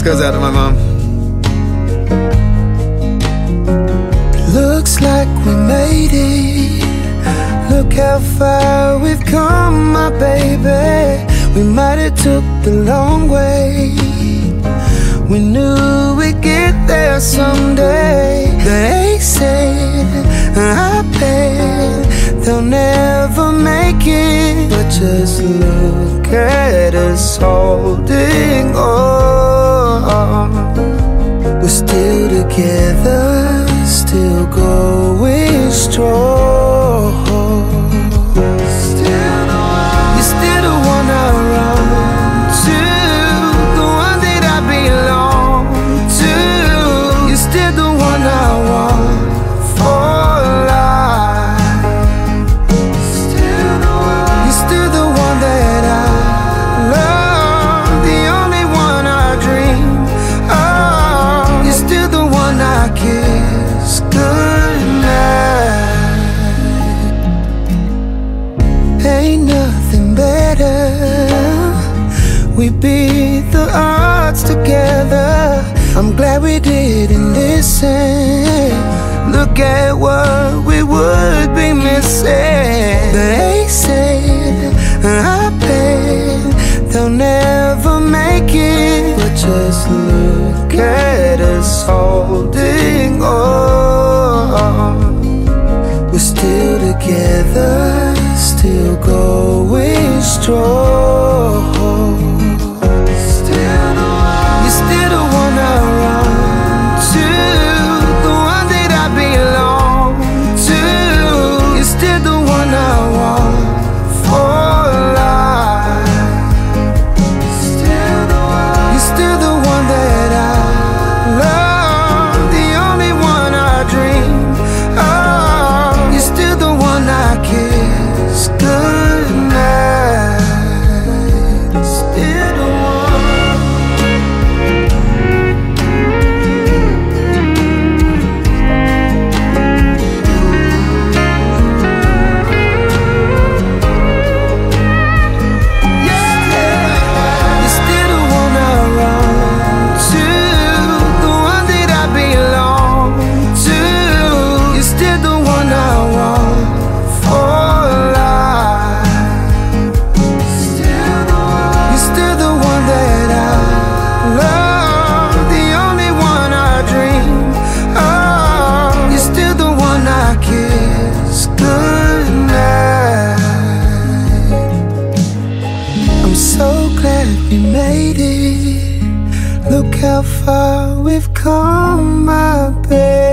This goes out to my mom. Looks like we made it. Look how far we've come, my baby. We might have took the long way. We knew we'd get there someday. They said, I bet they'll never make it. But just look at us holding on. Together, Ain't nothing better. We beat the odds together. I'm glad we didn't listen. Look at what we would be missing. They said, I bet they'll never make it. But just look at us holding on. We're still together, still going We made it. Look how far we've come, my baby.